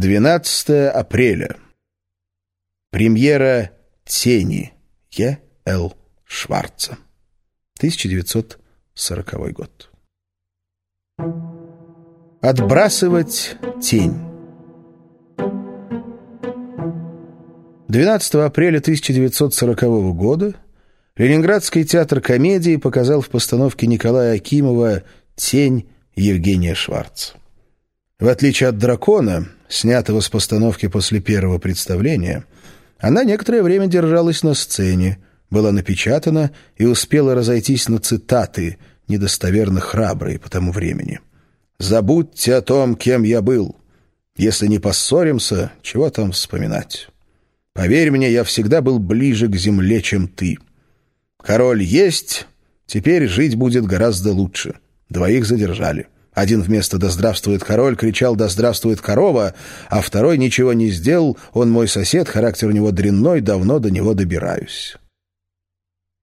12 апреля. Премьера «Тени» Е. Л. Шварца. 1940 год. Отбрасывать тень. 12 апреля 1940 года Ленинградский театр комедии показал в постановке Николая Акимова «Тень» Евгения Шварца. В отличие от «Дракона», снятого с постановки после первого представления, она некоторое время держалась на сцене, была напечатана и успела разойтись на цитаты, недостоверно храбрые по тому времени. «Забудьте о том, кем я был. Если не поссоримся, чего там вспоминать? Поверь мне, я всегда был ближе к земле, чем ты. Король есть, теперь жить будет гораздо лучше. Двоих задержали». Один вместо «Да здравствует король» кричал «Да здравствует корова», а второй ничего не сделал, он мой сосед, характер у него дрянной, давно до него добираюсь.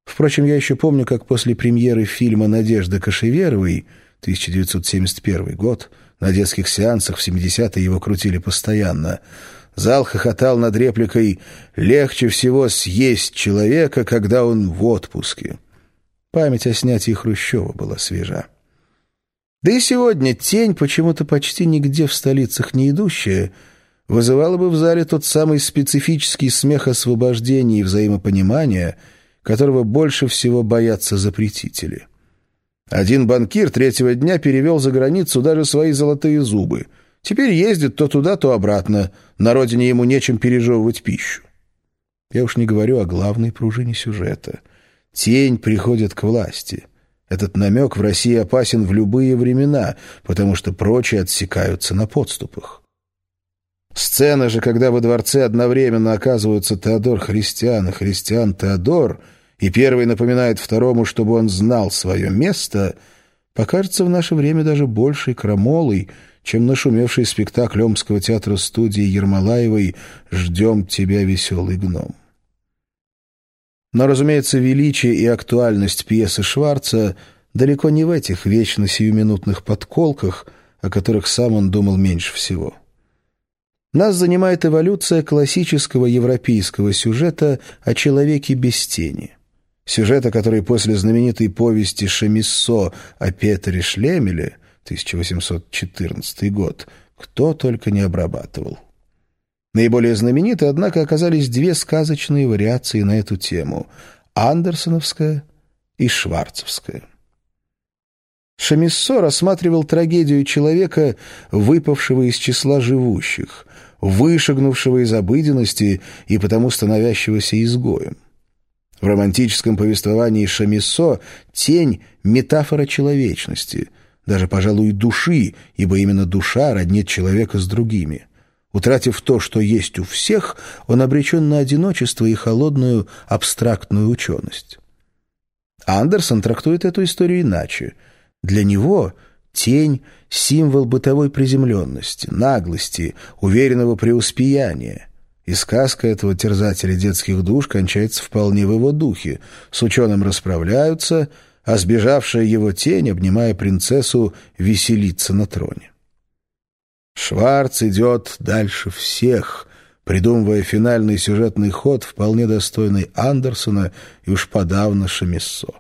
Впрочем, я еще помню, как после премьеры фильма «Надежда Кашеверовой» 1971 год, на детских сеансах в 70-е его крутили постоянно, зал хохотал над репликой «Легче всего съесть человека, когда он в отпуске». Память о снятии Хрущева была свежа. Да и сегодня тень, почему-то почти нигде в столицах не идущая, вызывала бы в зале тот самый специфический смех освобождения и взаимопонимания, которого больше всего боятся запретители. Один банкир третьего дня перевел за границу даже свои золотые зубы. Теперь ездит то туда, то обратно. На родине ему нечем пережевывать пищу. Я уж не говорю о главной пружине сюжета. Тень приходит к власти — этот намек в России опасен в любые времена, потому что прочие отсекаются на подступах. Сцена же, когда во дворце одновременно оказываются Теодор Христиан и Христиан Теодор, и первый напоминает второму, чтобы он знал свое место, покажется в наше время даже большей крамолой, чем нашумевший спектакль Омского театра студии Ермолаевой «Ждем тебя, веселый гном». Но, разумеется, величие и актуальность пьесы Шварца далеко не в этих вечно сиюминутных подколках, о которых сам он думал меньше всего. Нас занимает эволюция классического европейского сюжета о человеке без тени. Сюжета, который после знаменитой повести Шемиссо о Петре Шлемеле 1814 год кто только не обрабатывал. Наиболее знамениты, однако, оказались две сказочные вариации на эту тему — Андерсоновская и Шварцевская. Шамиссо рассматривал трагедию человека, выпавшего из числа живущих, вышагнувшего из обыденности и потому становящегося изгоем. В романтическом повествовании Шамиссо тень — метафора человечности, даже, пожалуй, души, ибо именно душа роднит человека с другими — Утратив то, что есть у всех, он обречен на одиночество и холодную абстрактную ученость. Андерсон трактует эту историю иначе. Для него тень — символ бытовой приземленности, наглости, уверенного преуспеяния. И сказка этого терзателя детских душ кончается вполне в его духе. С ученым расправляются, а сбежавшая его тень, обнимая принцессу, веселится на троне. Шварц идет дальше всех, придумывая финальный сюжетный ход, вполне достойный Андерсона и уж подавно Шамиссо.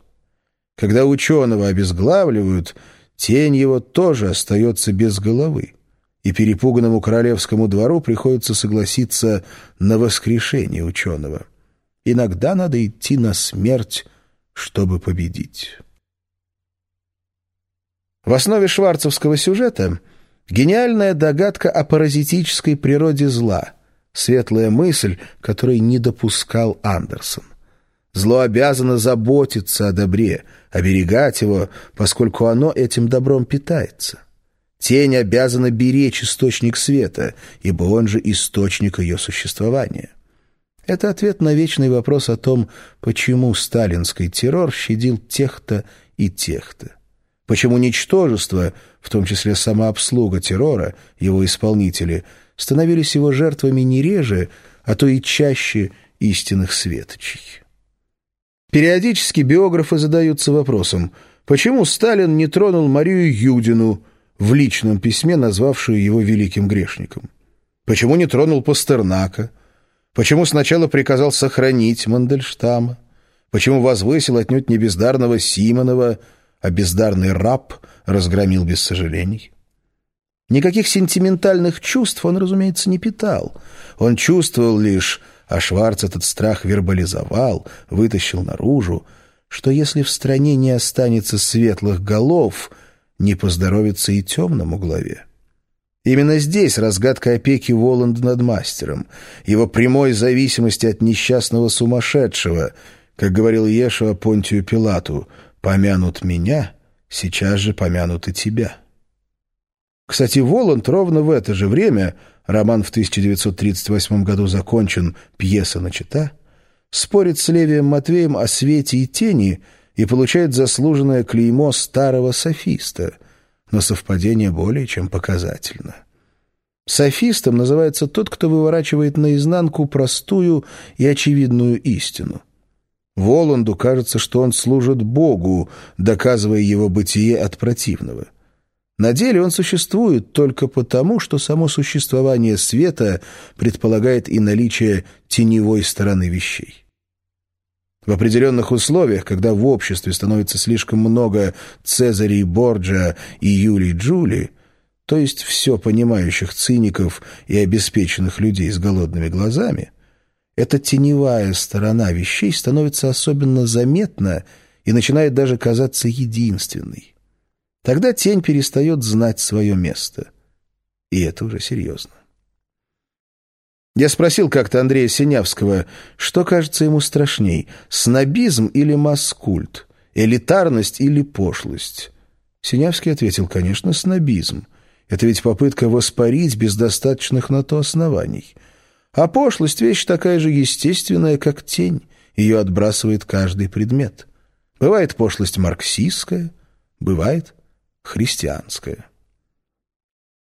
Когда ученого обезглавливают, тень его тоже остается без головы, и перепуганному королевскому двору приходится согласиться на воскрешение ученого. Иногда надо идти на смерть, чтобы победить. В основе шварцевского сюжета — Гениальная догадка о паразитической природе зла, светлая мысль, которой не допускал Андерсон. Зло обязано заботиться о добре, оберегать его, поскольку оно этим добром питается. Тень обязана беречь источник света, ибо он же источник ее существования. Это ответ на вечный вопрос о том, почему сталинский террор щадил тех-то и тех-то. Почему ничтожество, в том числе самообслуга террора, его исполнители, становились его жертвами не реже, а то и чаще истинных светочей? Периодически биографы задаются вопросом, почему Сталин не тронул Марию Юдину, в личном письме назвавшую его великим грешником? Почему не тронул Пастернака? Почему сначала приказал сохранить Мандельштама? Почему возвысил отнюдь не бездарного Симонова, а бездарный раб разгромил без сожалений? Никаких сентиментальных чувств он, разумеется, не питал. Он чувствовал лишь, а Шварц этот страх вербализовал, вытащил наружу, что если в стране не останется светлых голов, не поздоровится и темному главе. Именно здесь разгадка опеки Воланда над мастером, его прямой зависимости от несчастного сумасшедшего, как говорил Ешуа Понтию Пилату, «Помянут меня, сейчас же помянут и тебя». Кстати, Воланд ровно в это же время, роман в 1938 году закончен, пьеса начата, спорит с Левием Матвеем о свете и тени и получает заслуженное клеймо старого софиста, но совпадение более чем показательно. Софистом называется тот, кто выворачивает наизнанку простую и очевидную истину. Воланду кажется, что он служит Богу, доказывая его бытие от противного. На деле он существует только потому, что само существование света предполагает и наличие теневой стороны вещей. В определенных условиях, когда в обществе становится слишком много Цезарей Борджа и Юлий Джули, то есть все понимающих циников и обеспеченных людей с голодными глазами, эта теневая сторона вещей становится особенно заметна и начинает даже казаться единственной. Тогда тень перестает знать свое место. И это уже серьезно. Я спросил как-то Андрея Синявского, что кажется ему страшней, снобизм или маскульт, элитарность или пошлость. Синявский ответил, конечно, снобизм. Это ведь попытка воспарить без достаточных на то оснований. А пошлость — вещь такая же естественная, как тень. Ее отбрасывает каждый предмет. Бывает пошлость марксистская, бывает христианское.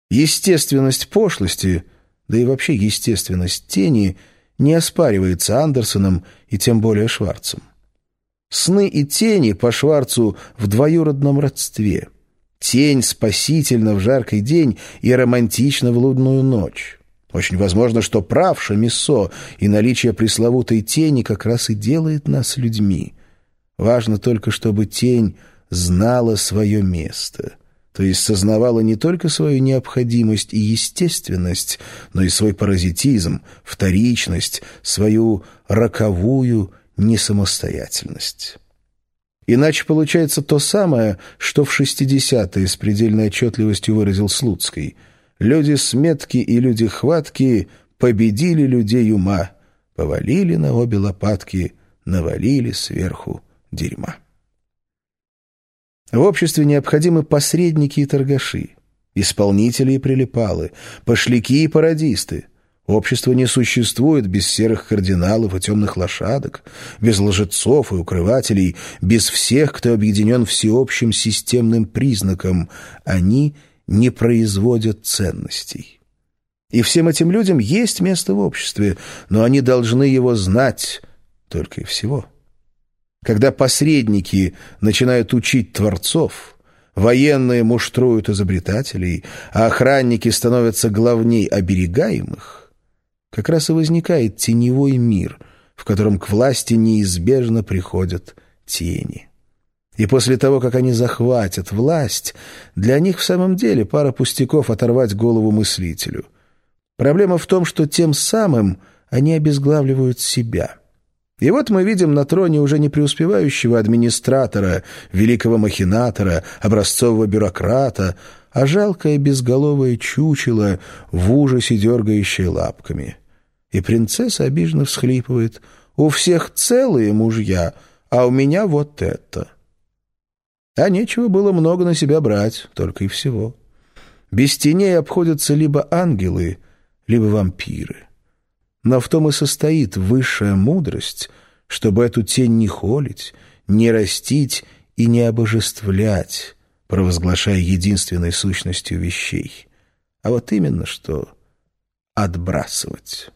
Естественность пошлости, да и вообще естественность тени, не оспаривается Андерсоном и тем более Шварцем. Сны и тени по Шварцу в двоюродном родстве. Тень спасительна в жаркий день и романтична в лунную ночь. Очень возможно, что прав Шамиссо, и наличие пресловутой тени как раз и делает нас людьми. Важно только, чтобы тень знала свое место, то есть сознавала не только свою необходимость и естественность, но и свой паразитизм, вторичность, свою роковую несамостоятельность. Иначе получается то самое, что в 60-е с предельной отчетливостью выразил Слуцкий. «Люди сметки и люди хватки победили людей ума, повалили на обе лопатки, навалили сверху дерьма». В обществе необходимы посредники и торгаши, исполнители и прилипалы, пошляки и пародисты. Общество не существует без серых кардиналов и темных лошадок, без лжецов и укрывателей, без всех, кто объединен всеобщим системным признаком. Они не производят ценностей. И всем этим людям есть место в обществе, но они должны его знать только и всего. Когда посредники начинают учить творцов, военные муштруют изобретателей, а охранники становятся главней оберегаемых, как раз и возникает теневой мир, в котором к власти неизбежно приходят тени. И после того, как они захватят власть, для них в самом деле пара пустяков оторвать голову мыслителю. Проблема в том, что тем самым они обезглавливают себя – и вот мы видим на троне уже не преуспевающего администратора, великого махинатора, образцового бюрократа, а жалкое безголовое чучело, в ужасе дергающее лапками. И принцесса обиженно всхлипывает. «У всех целые мужья, а у меня вот это». А нечего было много на себя брать, только и всего. Без теней обходятся либо ангелы, либо вампиры. Но в том и состоит высшая мудрость, чтобы эту тень не холить, не растить и не обожествлять, провозглашая единственной сущностью вещей, а вот именно что отбрасывать».